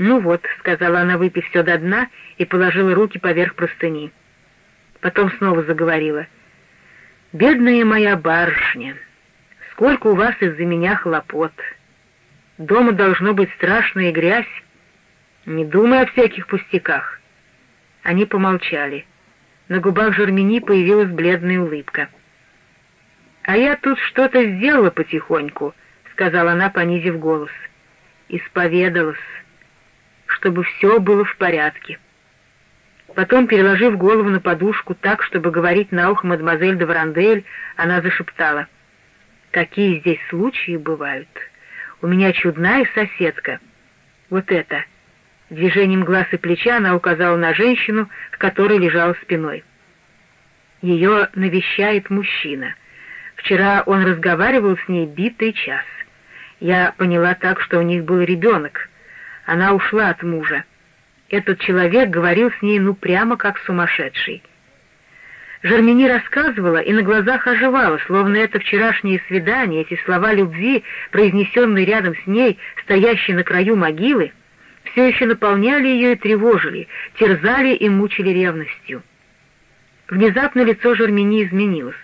«Ну вот», — сказала она, выпив все до дна, и положила руки поверх простыни. Потом снова заговорила. «Бедная моя барышня, сколько у вас из-за меня хлопот. Дома должно быть страшная грязь. Не думай о всяких пустяках». Они помолчали. На губах Жермени появилась бледная улыбка. «А я тут что-то сделала потихоньку», — сказала она, понизив голос. «Исповедалась» чтобы все было в порядке. Потом, переложив голову на подушку так, чтобы говорить на ухо мадемуазель де Варандель, она зашептала. «Какие здесь случаи бывают? У меня чудная соседка. Вот это!» Движением глаз и плеча она указала на женщину, к которой лежала спиной. Ее навещает мужчина. Вчера он разговаривал с ней битый час. Я поняла так, что у них был ребенок. Она ушла от мужа. Этот человек говорил с ней ну прямо как сумасшедший. Жермени рассказывала и на глазах оживала, словно это вчерашнее свидание, эти слова любви, произнесенные рядом с ней, стоящие на краю могилы, все еще наполняли ее и тревожили, терзали и мучили ревностью. Внезапно лицо Жермени изменилось.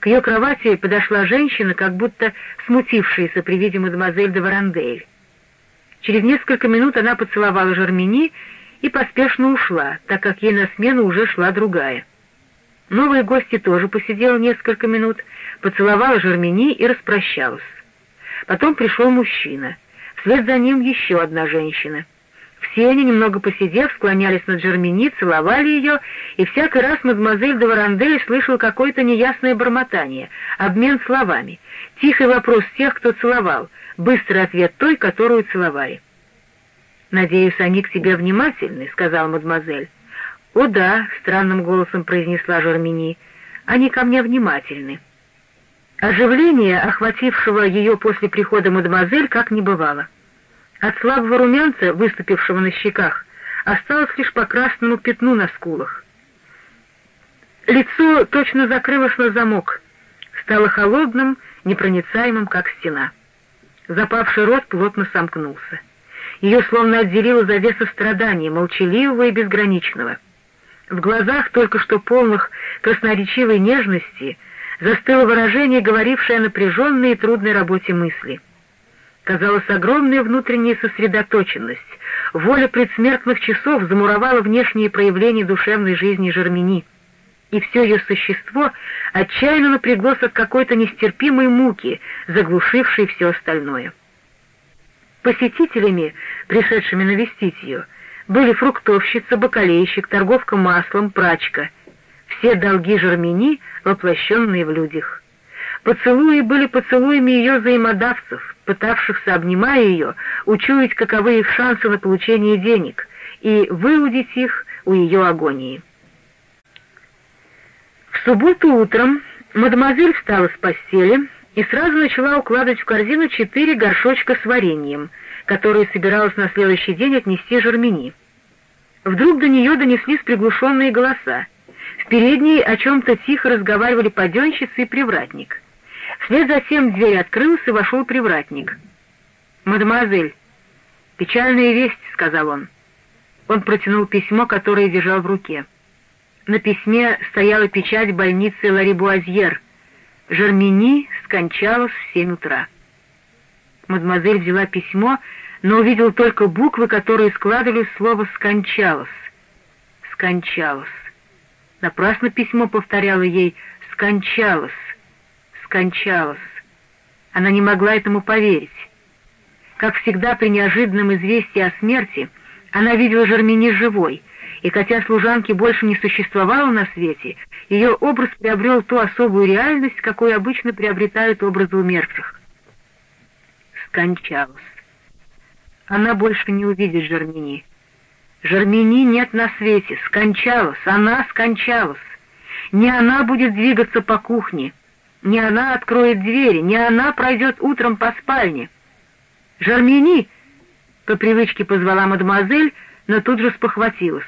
К ее кровати подошла женщина, как будто смутившаяся при виде мадемуазель де Варандель. Через несколько минут она поцеловала Жермени и поспешно ушла, так как ей на смену уже шла другая. Новая гостья тоже посидела несколько минут, поцеловала Жермени и распрощалась. Потом пришел мужчина. Вслед за ним еще одна женщина. Все они, немного посидев, склонялись над Жермени, целовали ее, и всякий раз мадемуазель де Варандель слышал какое-то неясное бормотание, обмен словами, тихий вопрос тех, кто целовал — быстрый ответ той, которую целовали. «Надеюсь, они к тебе внимательны», — сказал мадемуазель. «О да», — странным голосом произнесла Жермени, — «они ко мне внимательны». Оживление, охватившего ее после прихода мадемуазель, как не бывало. От слабого румянца, выступившего на щеках, осталось лишь по красному пятну на скулах. Лицо точно закрылось на замок, стало холодным, непроницаемым, как стена. Запавший рот плотно сомкнулся. Ее словно отделила завеса страдания, молчаливого и безграничного. В глазах, только что полных красноречивой нежности, застыло выражение, говорившее о напряженной и трудной работе мысли. Казалось, огромная внутренняя сосредоточенность, воля предсмертных часов замуровала внешние проявления душевной жизни Жермени — и все ее существо отчаянно напряглось от какой-то нестерпимой муки, заглушившей все остальное. Посетителями, пришедшими навестить ее, были фруктовщица, бакалейщик, торговка маслом, прачка. Все долги Жермени, воплощенные в людях. Поцелуи были поцелуями ее взаимодавцев, пытавшихся, обнимая ее, учуять, каковы их шансы на получение денег, и выудить их у ее агонии. В субботу утром мадемуазель встала с постели и сразу начала укладывать в корзину четыре горшочка с вареньем, которые собиралась на следующий день отнести Жермени. Вдруг до нее донеслись приглушенные голоса. В передней о чем-то тихо разговаривали паденщицы и привратник. Вслед за тем дверь открылась и вошел привратник. «Мадемуазель, печальная весть», — сказал он. Он протянул письмо, которое держал в руке. На письме стояла печать больницы Ларибуазьер. Жермени скончалась в семь утра. Мадемуазель взяла письмо, но увидела только буквы, которые складывали слово «скончалась». «Скончалась». Напрасно письмо повторяло ей «скончалась», «скончалась». Она не могла этому поверить. Как всегда при неожиданном известии о смерти, она видела Жермени живой — и хотя служанки больше не существовало на свете, ее образ приобрел ту особую реальность, какую обычно приобретают образы умерших. Скончалась. Она больше не увидит Жермени. Жермени нет на свете, скончалась, она скончалась. Не она будет двигаться по кухне, не она откроет двери, не она пройдет утром по спальне. «Жермени!» — по привычке позвала мадемуазель, но тут же спохватилась.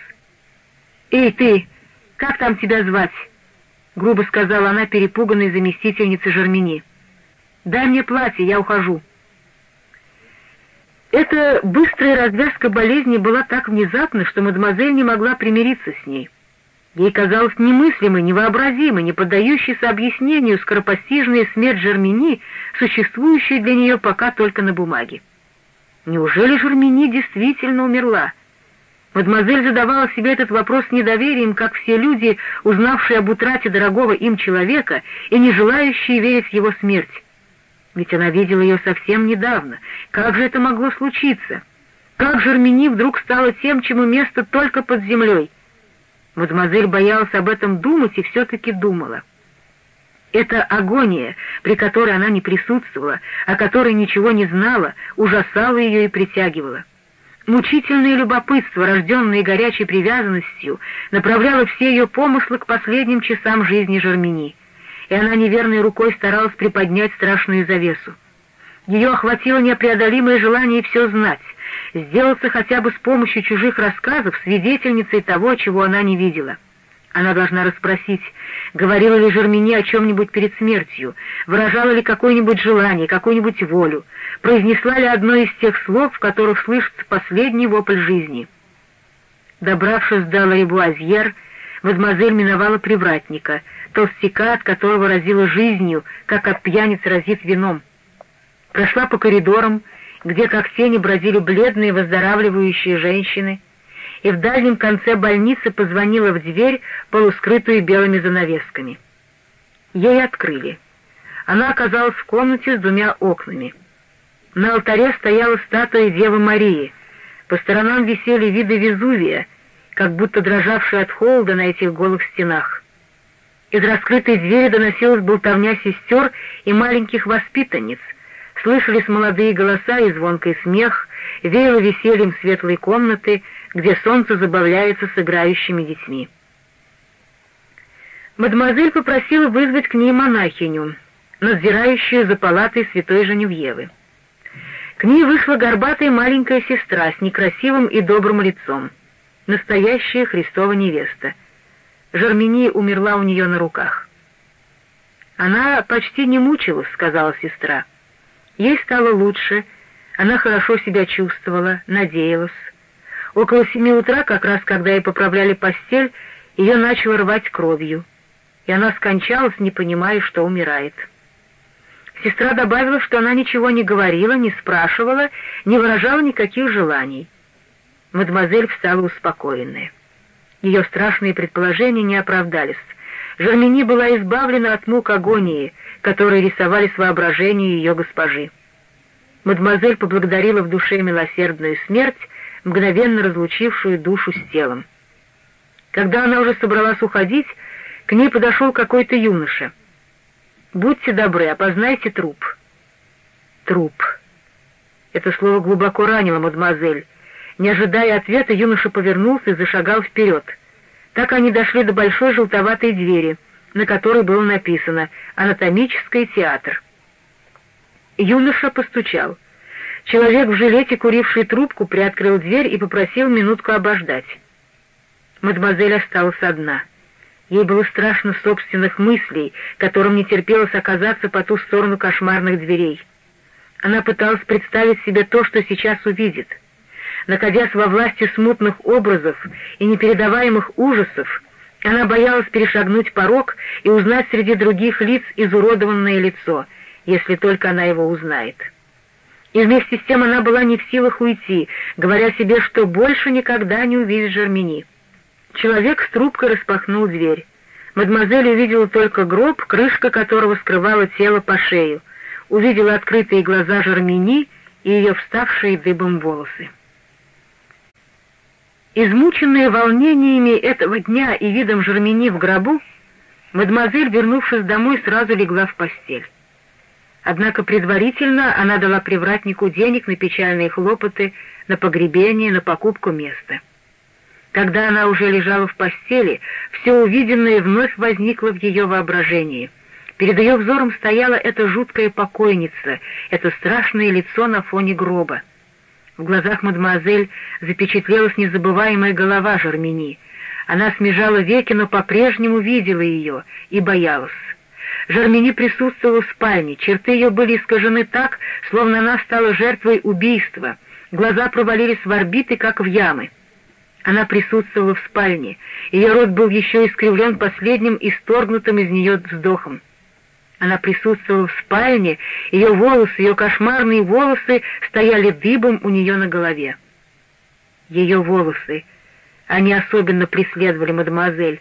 «Эй, ты! Как там тебя звать?» — грубо сказала она перепуганной заместительнице Жермени. «Дай мне платье, я ухожу». Эта быстрая развязка болезни была так внезапна, что мадемуазель не могла примириться с ней. Ей казалось немыслимой, невообразимой, не поддающейся объяснению скоропостижная смерть Жермени, существующая для нее пока только на бумаге. Неужели Жермени действительно умерла? Мадемуазель задавала себе этот вопрос с недоверием, как все люди, узнавшие об утрате дорогого им человека и не желающие верить в его смерть. Ведь она видела ее совсем недавно. Как же это могло случиться? Как Жермени вдруг стала тем, чему место только под землей? Мадемуазель боялась об этом думать и все-таки думала. Эта агония, при которой она не присутствовала, о которой ничего не знала, ужасала ее и притягивала. Мучительное любопытство, рожденное горячей привязанностью, направляло все ее помыслы к последним часам жизни Жермени, и она неверной рукой старалась приподнять страшную завесу. Ее охватило непреодолимое желание все знать, сделаться хотя бы с помощью чужих рассказов свидетельницей того, чего она не видела. Она должна расспросить, говорила ли Жермени о чем-нибудь перед смертью, выражала ли какое-нибудь желание, какую-нибудь волю, произнесла ли одно из тех слов, в которых слышится последний вопль жизни. Добравшись до Ларибуазьер, мадемуазель миновала привратника, толстяка, от которого разила жизнью, как от пьяниц разит вином. Прошла по коридорам, где как тени бродили бледные выздоравливающие женщины, и в дальнем конце больницы позвонила в дверь, полускрытую белыми занавесками. Ей открыли. Она оказалась в комнате с двумя окнами. На алтаре стояла статуя Девы Марии. По сторонам висели виды Везувия, как будто дрожавшие от холода на этих голых стенах. Из раскрытой двери доносилась болтовня сестер и маленьких воспитанниц — Слышались молодые голоса и звонкий смех, веяло весельем светлой комнаты, где солнце забавляется с играющими детьми. Мадемуазель попросила вызвать к ней монахиню, надзирающую за палатой святой Женевьевы. К ней вышла горбатая маленькая сестра с некрасивым и добрым лицом, настоящая Христова невеста. Жермени умерла у нее на руках. «Она почти не мучилась», — сказала сестра. Ей стало лучше, она хорошо себя чувствовала, надеялась. Около семи утра, как раз когда ей поправляли постель, ее начало рвать кровью, и она скончалась, не понимая, что умирает. Сестра добавила, что она ничего не говорила, не спрашивала, не выражала никаких желаний. Мадемуазель встала успокоенная. Ее страшные предположения не оправдались. Жермени была избавлена от мук агонии — которые рисовались воображению ее госпожи. Мадемуазель поблагодарила в душе милосердную смерть, мгновенно разлучившую душу с телом. Когда она уже собралась уходить, к ней подошел какой-то юноша. «Будьте добры, опознайте труп». «Труп». Это слово глубоко ранило мадемуазель. Не ожидая ответа, юноша повернулся и зашагал вперед. Так они дошли до большой желтоватой двери — на которой было написано «Анатомический театр». Юноша постучал. Человек в жилете, куривший трубку, приоткрыл дверь и попросил минутку обождать. Мадемуазель осталась одна. Ей было страшно собственных мыслей, которым не терпелось оказаться по ту сторону кошмарных дверей. Она пыталась представить себе то, что сейчас увидит. Находясь во власти смутных образов и непередаваемых ужасов, она боялась перешагнуть порог и узнать среди других лиц изуродованное лицо, если только она его узнает. И вместе с тем она была не в силах уйти, говоря себе, что больше никогда не увидит Жермени. Человек с трубкой распахнул дверь. Мадемуазель увидела только гроб, крышка которого скрывала тело по шею, увидела открытые глаза Жермени и ее вставшие дыбом волосы. Измученная волнениями этого дня и видом Жермени в гробу, мадемуазель, вернувшись домой, сразу легла в постель. Однако предварительно она дала привратнику денег на печальные хлопоты, на погребение, на покупку места. Когда она уже лежала в постели, все увиденное вновь возникло в ее воображении. Перед ее взором стояла эта жуткая покойница, это страшное лицо на фоне гроба. В глазах мадемуазель запечатлелась незабываемая голова Жермени. Она смежала веки, но по-прежнему видела ее и боялась. Жермени присутствовала в спальне, черты ее были искажены так, словно она стала жертвой убийства. глаза провалились в орбиты, как в ямы. Она присутствовала в спальне, ее рот был еще искривлен последним исторгнутым из нее вздохом. Она присутствовала в спальне, ее волосы, ее кошмарные волосы стояли дыбом у нее на голове. Ее волосы, они особенно преследовали мадемуазель,